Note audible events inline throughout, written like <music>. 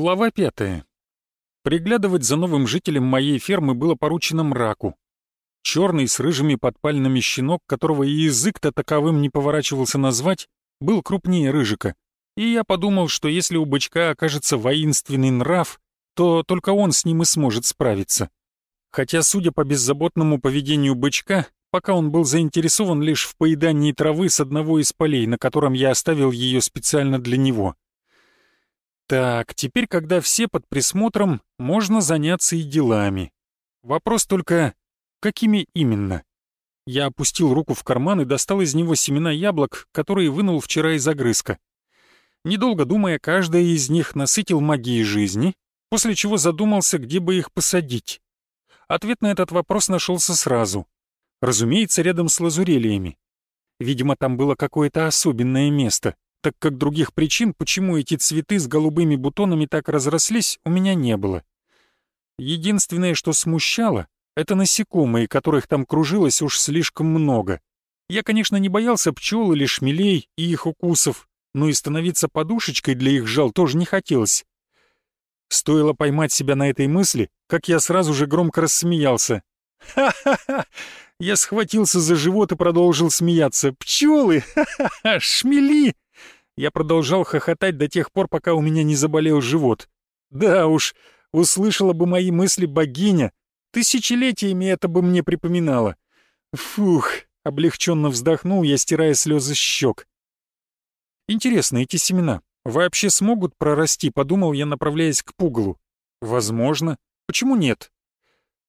Глава пятая. Приглядывать за новым жителем моей фермы было поручено мраку. Черный с рыжими подпальными щенок, которого и язык-то таковым не поворачивался назвать, был крупнее рыжика. И я подумал, что если у бычка окажется воинственный нрав, то только он с ним и сможет справиться. Хотя, судя по беззаботному поведению бычка, пока он был заинтересован лишь в поедании травы с одного из полей, на котором я оставил ее специально для него — так, теперь, когда все под присмотром, можно заняться и делами. Вопрос только, какими именно? Я опустил руку в карман и достал из него семена яблок, которые вынул вчера из огрызка. Недолго думая, каждая из них насытил магией жизни, после чего задумался, где бы их посадить. Ответ на этот вопрос нашелся сразу. Разумеется, рядом с лазурелиями. Видимо, там было какое-то особенное место — так как других причин, почему эти цветы с голубыми бутонами так разрослись, у меня не было. Единственное, что смущало, это насекомые, которых там кружилось уж слишком много. Я, конечно, не боялся пчел или шмелей и их укусов, но и становиться подушечкой для их жал тоже не хотелось. Стоило поймать себя на этой мысли, как я сразу же громко рассмеялся. «Ха-ха-ха! Я схватился за живот и продолжил смеяться. «Пчелы! Ха-ха-ха! Шмели! Я продолжал хохотать до тех пор, пока у меня не заболел живот. Да уж, услышала бы мои мысли богиня, тысячелетиями это бы мне припоминало. Фух, облегченно вздохнул я, стирая слезы с щек. Интересно, эти семена вообще смогут прорасти, подумал я, направляясь к пугалу. Возможно. Почему нет?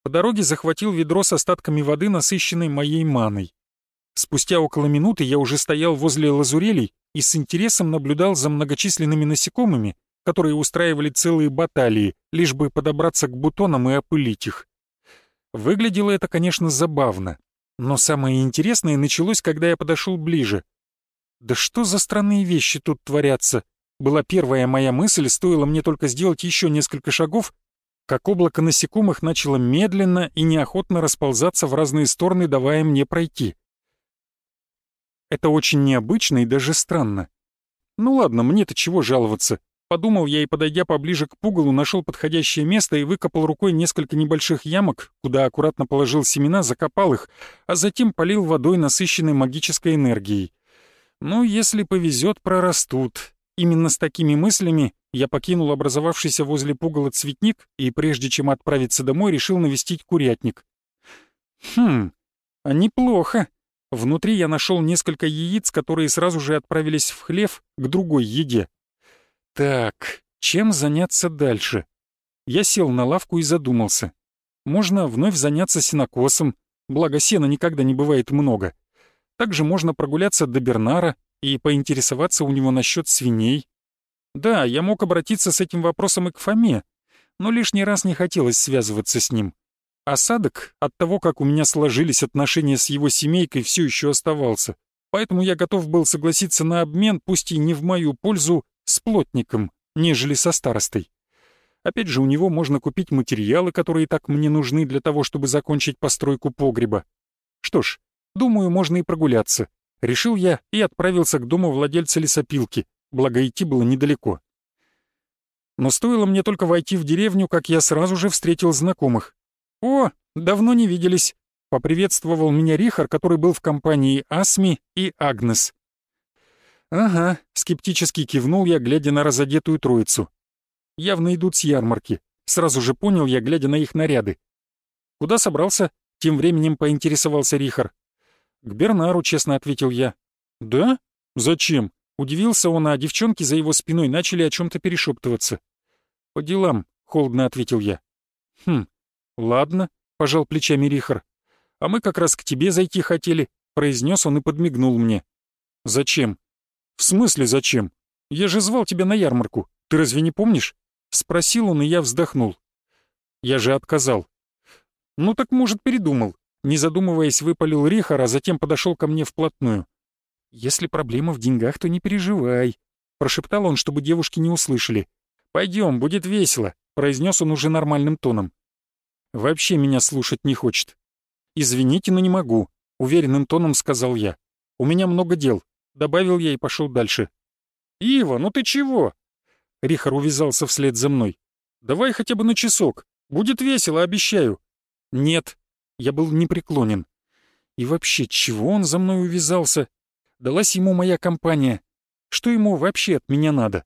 По дороге захватил ведро с остатками воды, насыщенной моей маной. Спустя около минуты я уже стоял возле лазурелей и с интересом наблюдал за многочисленными насекомыми, которые устраивали целые баталии, лишь бы подобраться к бутонам и опылить их. Выглядело это, конечно, забавно, но самое интересное началось, когда я подошел ближе. «Да что за странные вещи тут творятся?» Была первая моя мысль, стоило мне только сделать еще несколько шагов, как облако насекомых начало медленно и неохотно расползаться в разные стороны, давая мне пройти. Это очень необычно и даже странно. Ну ладно, мне-то чего жаловаться. Подумал я и, подойдя поближе к пугалу, нашел подходящее место и выкопал рукой несколько небольших ямок, куда аккуратно положил семена, закопал их, а затем полил водой, насыщенной магической энергией. Ну, если повезет, прорастут. Именно с такими мыслями я покинул образовавшийся возле пугала цветник и, прежде чем отправиться домой, решил навестить курятник. Хм, а неплохо. Внутри я нашел несколько яиц, которые сразу же отправились в хлев к другой еде. Так, чем заняться дальше? Я сел на лавку и задумался. Можно вновь заняться сенокосом, благо сена никогда не бывает много. Также можно прогуляться до Бернара и поинтересоваться у него насчет свиней. Да, я мог обратиться с этим вопросом и к Фоме, но лишний раз не хотелось связываться с ним. Осадок от того, как у меня сложились отношения с его семейкой, все еще оставался, поэтому я готов был согласиться на обмен, пусть и не в мою пользу, с плотником, нежели со старостой. Опять же, у него можно купить материалы, которые так мне нужны для того, чтобы закончить постройку погреба. Что ж, думаю, можно и прогуляться. Решил я и отправился к дому владельца лесопилки, благо идти было недалеко. Но стоило мне только войти в деревню, как я сразу же встретил знакомых. «О, давно не виделись», — поприветствовал меня Рихар, который был в компании Асми и Агнес. «Ага», — скептически кивнул я, глядя на разодетую троицу. «Явно идут с ярмарки», — сразу же понял я, глядя на их наряды. «Куда собрался?» — тем временем поинтересовался Рихар. «К Бернару», — честно ответил я. «Да? Зачем?» — удивился он, а девчонки за его спиной начали о чем то перешептываться. «По делам», — холодно ответил я. «Хм, «Ладно», — пожал плечами Рихар. «А мы как раз к тебе зайти хотели», — произнес он и подмигнул мне. «Зачем?» «В смысле зачем? Я же звал тебя на ярмарку. Ты разве не помнишь?» Спросил он, и я вздохнул. Я же отказал. «Ну так, может, передумал». Не задумываясь, выпалил Рихар, а затем подошел ко мне вплотную. «Если проблема в деньгах, то не переживай», — прошептал он, чтобы девушки не услышали. «Пойдем, будет весело», — произнес он уже нормальным тоном. Вообще меня слушать не хочет. «Извините, но не могу», — уверенным тоном сказал я. «У меня много дел», — добавил я и пошел дальше. «Ива, ну ты чего?» Рихар увязался вслед за мной. «Давай хотя бы на часок. Будет весело, обещаю». «Нет». Я был непреклонен. И вообще, чего он за мной увязался? Далась ему моя компания. Что ему вообще от меня надо?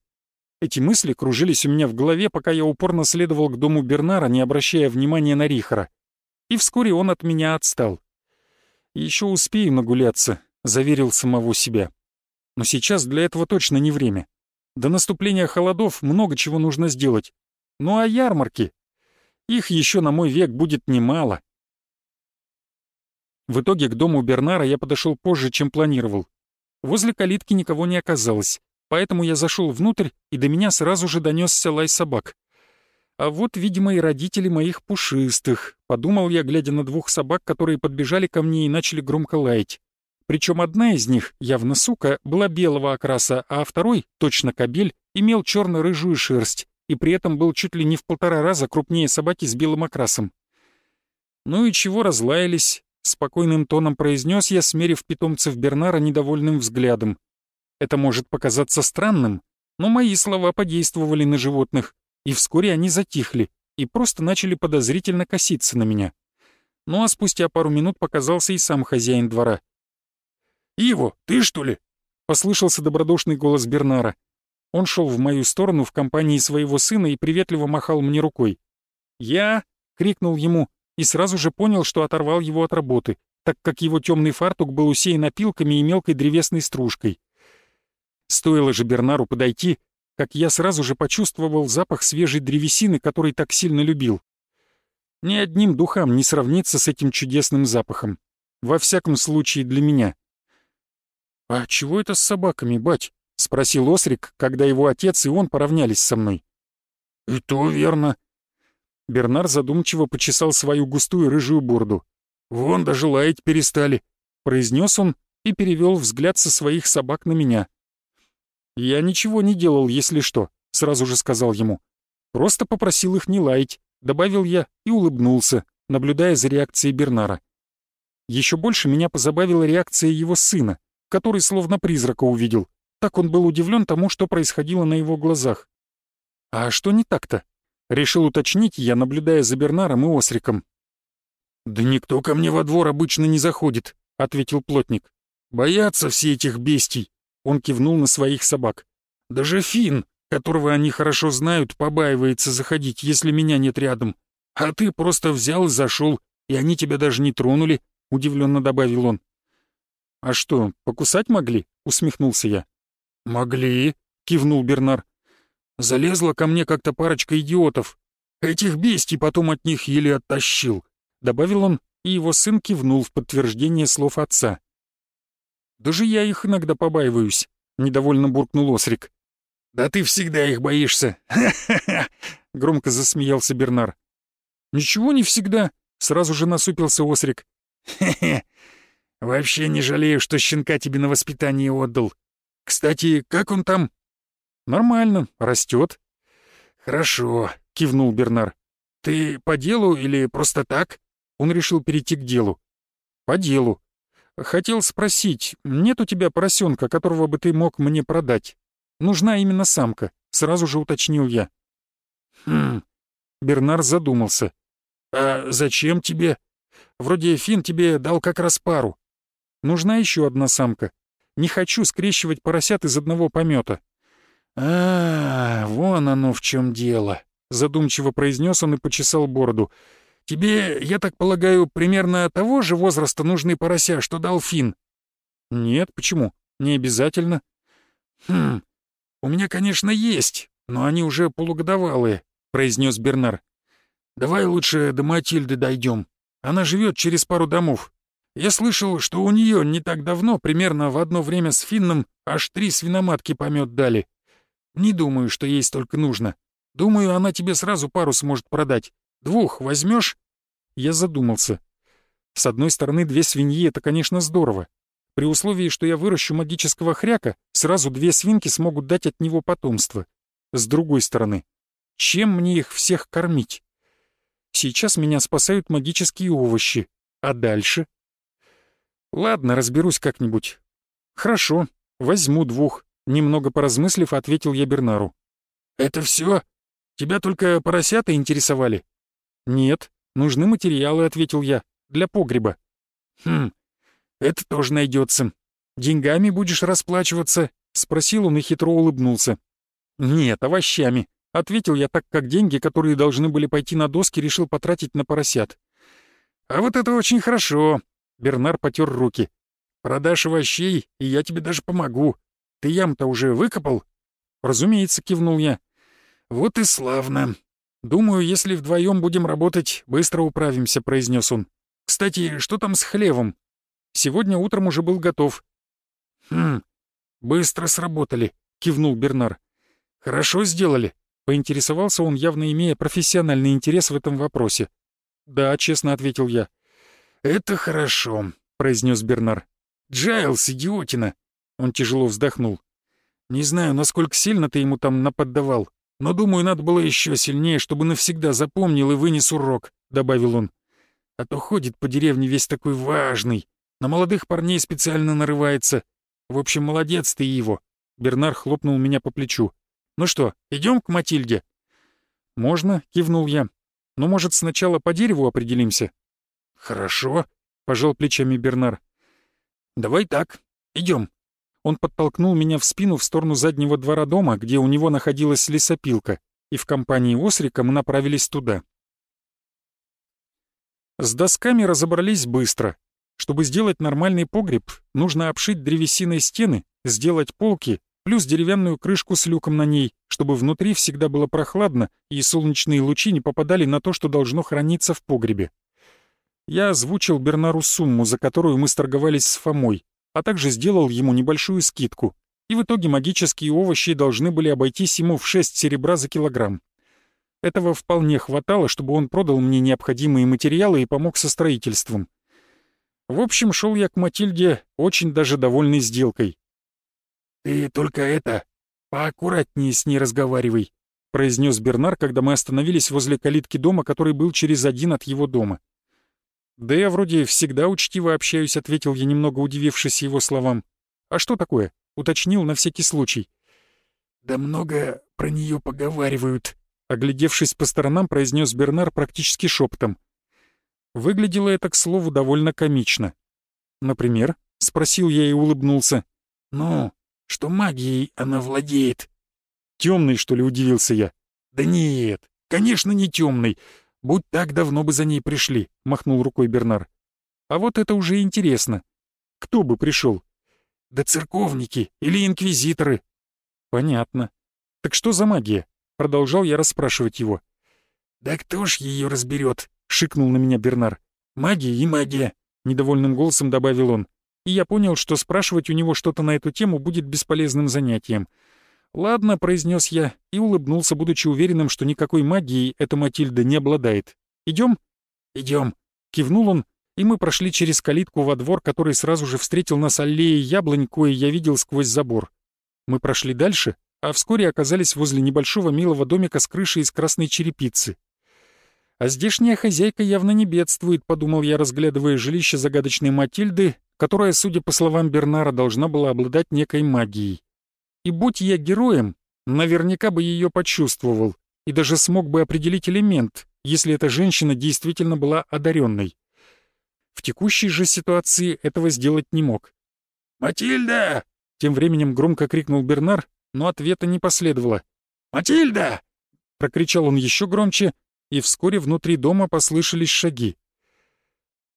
Эти мысли кружились у меня в голове, пока я упорно следовал к дому Бернара, не обращая внимания на Рихара. И вскоре он от меня отстал. «Еще успею нагуляться», — заверил самого себя. Но сейчас для этого точно не время. До наступления холодов много чего нужно сделать. Ну а ярмарки? Их еще на мой век будет немало. В итоге к дому Бернара я подошел позже, чем планировал. Возле калитки никого не оказалось, поэтому я зашел внутрь, и до меня сразу же донесся лай собак. А вот, видимо, и родители моих пушистых, подумал я, глядя на двух собак, которые подбежали ко мне и начали громко лаять. Причем одна из них, явно сука, была белого окраса, а второй, точно кобель, имел черно-рыжую шерсть и при этом был чуть ли не в полтора раза крупнее собаки с белым окрасом. «Ну и чего разлаялись?» — спокойным тоном произнес я, смерив питомцев Бернара недовольным взглядом. Это может показаться странным, но мои слова подействовали на животных, и вскоре они затихли и просто начали подозрительно коситься на меня. Ну а спустя пару минут показался и сам хозяин двора — «Иво, ты что ли?» — послышался добродушный голос Бернара. Он шел в мою сторону в компании своего сына и приветливо махал мне рукой. «Я?» — крикнул ему и сразу же понял, что оторвал его от работы, так как его темный фартук был усеян опилками и мелкой древесной стружкой. Стоило же Бернару подойти, как я сразу же почувствовал запах свежей древесины, который так сильно любил. Ни одним духам не сравнится с этим чудесным запахом. Во всяком случае для меня. «А чего это с собаками, бать?» — спросил Осрик, когда его отец и он поравнялись со мной. «И то верно». Бернар задумчиво почесал свою густую рыжую бороду. «Вон даже лаять перестали», — произнес он и перевел взгляд со своих собак на меня. «Я ничего не делал, если что», — сразу же сказал ему. «Просто попросил их не лаять», — добавил я и улыбнулся, наблюдая за реакцией Бернара. Еще больше меня позабавила реакция его сына который словно призрака увидел. Так он был удивлен тому, что происходило на его глазах. «А что не так-то?» — решил уточнить я, наблюдая за Бернаром и Осриком. «Да никто ко мне во двор обычно не заходит», — ответил плотник. «Боятся все этих бестий», — он кивнул на своих собак. «Даже Фин, которого они хорошо знают, побаивается заходить, если меня нет рядом. А ты просто взял и зашел, и они тебя даже не тронули», — удивленно добавил он. «А что, покусать могли?» — усмехнулся я. «Могли», — кивнул Бернар. «Залезла ко мне как-то парочка идиотов. Этих бестий потом от них еле оттащил», — добавил он, и его сын кивнул в подтверждение слов отца. «Даже я их иногда побаиваюсь», — недовольно буркнул Осрик. «Да ты всегда их боишься!» <laughs> Громко засмеялся Бернар. «Ничего не всегда», — сразу же насупился Осрик. «Хе-хе! <laughs> Вообще не жалею, что щенка тебе на воспитание отдал. Кстати, как он там?» «Нормально, растет». «Хорошо», — кивнул Бернар. «Ты по делу или просто так?» Он решил перейти к делу. «По делу. Хотел спросить, нет у тебя поросенка, которого бы ты мог мне продать? Нужна именно самка», — сразу же уточнил я. «Хм...» Бернар задумался. «А зачем тебе? Вроде Фин тебе дал как раз пару. Нужна еще одна самка. Не хочу скрещивать поросят из одного помета. А, вон оно в чем дело, задумчиво произнес он и почесал бороду. Тебе, я так полагаю, примерно того же возраста нужны порося, что дал Фин? Нет, почему? Не обязательно. Хм, у меня, конечно, есть, но они уже полугодовалые, произнес Бернар. Давай лучше до Матильды дойдем. Она живет через пару домов. Я слышал, что у нее не так давно, примерно в одно время с Финном, аж три свиноматки помет дали. Не думаю, что ей столько нужно. Думаю, она тебе сразу пару сможет продать. Двух возьмешь? Я задумался. С одной стороны, две свиньи — это, конечно, здорово. При условии, что я выращу магического хряка, сразу две свинки смогут дать от него потомство. С другой стороны, чем мне их всех кормить? Сейчас меня спасают магические овощи. А дальше? «Ладно, разберусь как-нибудь». «Хорошо, возьму двух», — немного поразмыслив, ответил я Бернару. «Это все? Тебя только поросята интересовали?» «Нет, нужны материалы», — ответил я, — «для погреба». «Хм, это тоже найдется. Деньгами будешь расплачиваться?» — спросил он и хитро улыбнулся. «Нет, овощами», — ответил я так, как деньги, которые должны были пойти на доски, решил потратить на поросят. «А вот это очень хорошо», — Бернар потер руки. «Продашь овощей, и я тебе даже помогу. Ты ям-то уже выкопал?» «Разумеется», — кивнул я. «Вот и славно. Думаю, если вдвоем будем работать, быстро управимся», — произнес он. «Кстати, что там с хлевом? Сегодня утром уже был готов». «Хм, быстро сработали», — кивнул Бернар. «Хорошо сделали», — поинтересовался он, явно имея профессиональный интерес в этом вопросе. «Да», — честно ответил я. «Это хорошо», — произнес Бернар. «Джайлс, идиотина!» Он тяжело вздохнул. «Не знаю, насколько сильно ты ему там наподдавал, но, думаю, надо было еще сильнее, чтобы навсегда запомнил и вынес урок», — добавил он. «А то ходит по деревне весь такой важный, на молодых парней специально нарывается. В общем, молодец ты его». Бернар хлопнул меня по плечу. «Ну что, идем к Матильде?» «Можно», — кивнул я. «Но, может, сначала по дереву определимся?» «Хорошо», — пожал плечами Бернар. «Давай так, идем. Он подтолкнул меня в спину в сторону заднего двора дома, где у него находилась лесопилка, и в компании Осрика мы направились туда. С досками разобрались быстро. Чтобы сделать нормальный погреб, нужно обшить древесиной стены, сделать полки, плюс деревянную крышку с люком на ней, чтобы внутри всегда было прохладно и солнечные лучи не попадали на то, что должно храниться в погребе. Я озвучил Бернару сумму, за которую мы сторговались с Фомой, а также сделал ему небольшую скидку, и в итоге магические овощи должны были обойтись ему в 6 серебра за килограмм. Этого вполне хватало, чтобы он продал мне необходимые материалы и помог со строительством. В общем, шел я к Матильде, очень даже довольный сделкой. «Ты только это, поаккуратнее с ней разговаривай», произнес Бернар, когда мы остановились возле калитки дома, который был через один от его дома. «Да я вроде всегда учтиво общаюсь», — ответил я, немного удивившись его словам. «А что такое?» — уточнил на всякий случай. «Да много про нее поговаривают», — оглядевшись по сторонам, произнес Бернар практически шепотом. Выглядело это, к слову, довольно комично. «Например?» — спросил я и улыбнулся. «Ну, что магией она владеет». «Темный, что ли?» — удивился я. «Да нет, конечно, не темный. «Будь так, давно бы за ней пришли», — махнул рукой Бернар. «А вот это уже интересно. Кто бы пришел? Да церковники или инквизиторы». «Понятно. Так что за магия?» — продолжал я расспрашивать его. «Да кто ж ее разберет?» — шикнул на меня Бернар. «Магия и магия», — недовольным голосом добавил он. И я понял, что спрашивать у него что-то на эту тему будет бесполезным занятием — «Ладно», — произнес я и улыбнулся, будучи уверенным, что никакой магией эта Матильда не обладает. «Идем?» «Идем», — кивнул он, и мы прошли через калитку во двор, который сразу же встретил нас аллеей яблонь, кое я видел сквозь забор. Мы прошли дальше, а вскоре оказались возле небольшого милого домика с крышей из красной черепицы. «А здешняя хозяйка явно не бедствует», — подумал я, разглядывая жилище загадочной Матильды, которая, судя по словам Бернара, должна была обладать некой магией. И будь я героем, наверняка бы ее почувствовал и даже смог бы определить элемент, если эта женщина действительно была одаренной. В текущей же ситуации этого сделать не мог. «Матильда!» — тем временем громко крикнул Бернар, но ответа не последовало. «Матильда!» — прокричал он еще громче, и вскоре внутри дома послышались шаги.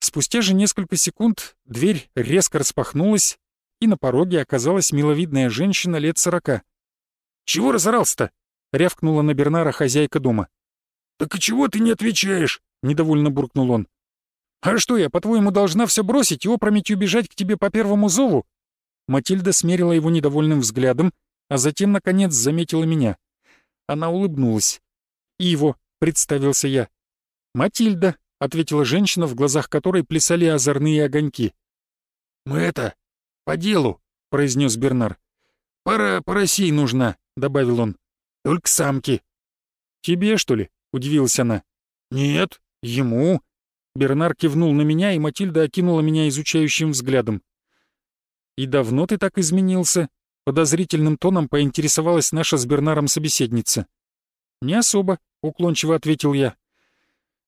Спустя же несколько секунд дверь резко распахнулась, и на пороге оказалась миловидная женщина лет сорока. «Чего разорался-то?» — рявкнула на Бернара хозяйка дома. «Так и чего ты не отвечаешь?» — недовольно буркнул он. «А что я, по-твоему, должна все бросить и опрометью бежать к тебе по первому зову?» Матильда смерила его недовольным взглядом, а затем, наконец, заметила меня. Она улыбнулась. «Иво», — представился я. «Матильда», — ответила женщина, в глазах которой плясали озорные огоньки. «Мы это, «По делу», — произнес Бернар. «Пара поросей нужна», — добавил он. «Только самки». «Тебе, что ли?» — удивилась она. «Нет, ему». Бернар кивнул на меня, и Матильда окинула меня изучающим взглядом. «И давно ты так изменился?» — Подозрительным тоном поинтересовалась наша с Бернаром собеседница. «Не особо», — уклончиво ответил я.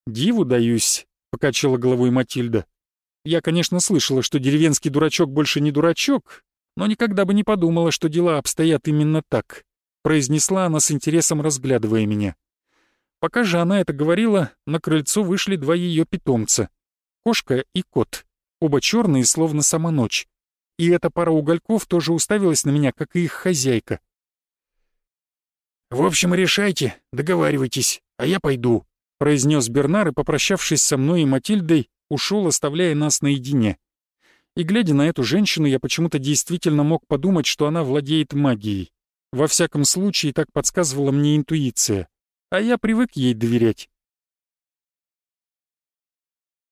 «Диву даюсь», — покачала головой Матильда. «Я, конечно, слышала, что деревенский дурачок больше не дурачок, но никогда бы не подумала, что дела обстоят именно так», — произнесла она с интересом, разглядывая меня. Пока же она это говорила, на крыльцо вышли два ее питомца — кошка и кот, оба черные, словно сама ночь. И эта пара угольков тоже уставилась на меня, как и их хозяйка. «В общем, решайте, договаривайтесь, а я пойду», — произнес Бернар и, попрощавшись со мной и Матильдой, ушел, оставляя нас наедине. И глядя на эту женщину, я почему-то действительно мог подумать, что она владеет магией. Во всяком случае, так подсказывала мне интуиция а я привык ей доверять.